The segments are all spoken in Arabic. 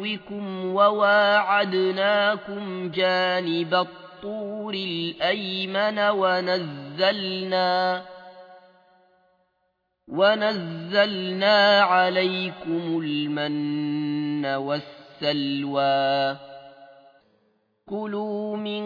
عدوكم وواعدناكم جانب الطور الأيمن ونزلنا ونزلنا عليكم المن والسلوى كلوا من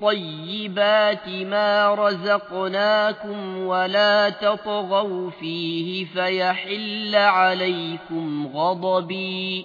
طيبات ما رزقناكم ولا تطغوا فيه فيحل عليكم غضبي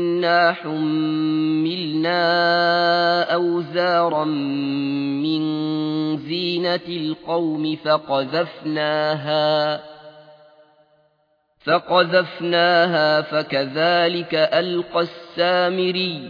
ولكننا حملنا أوزارا من زينة القوم فقذفناها فقذفناها فكذلك ألقى السامري